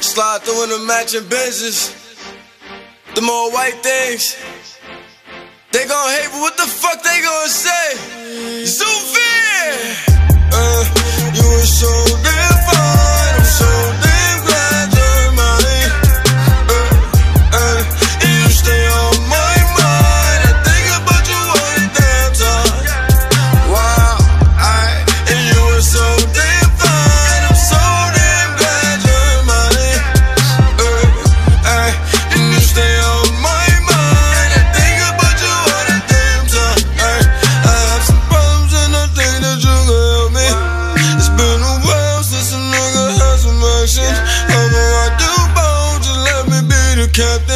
Slide through in the matching Benzes. The more white things. They gon' hate, but what the fuck they gon' say? Zoom kept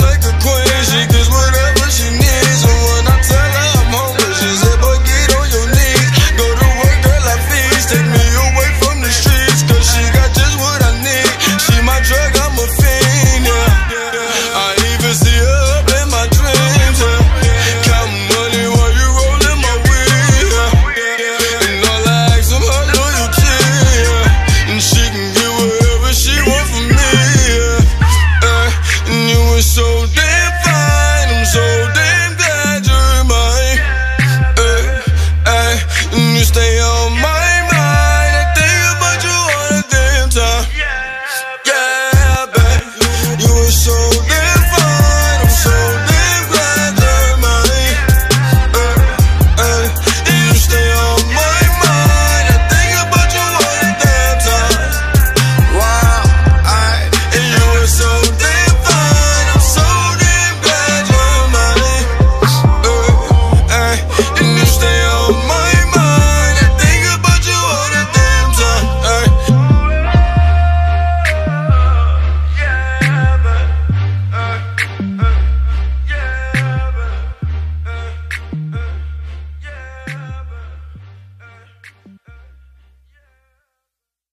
like a queen. She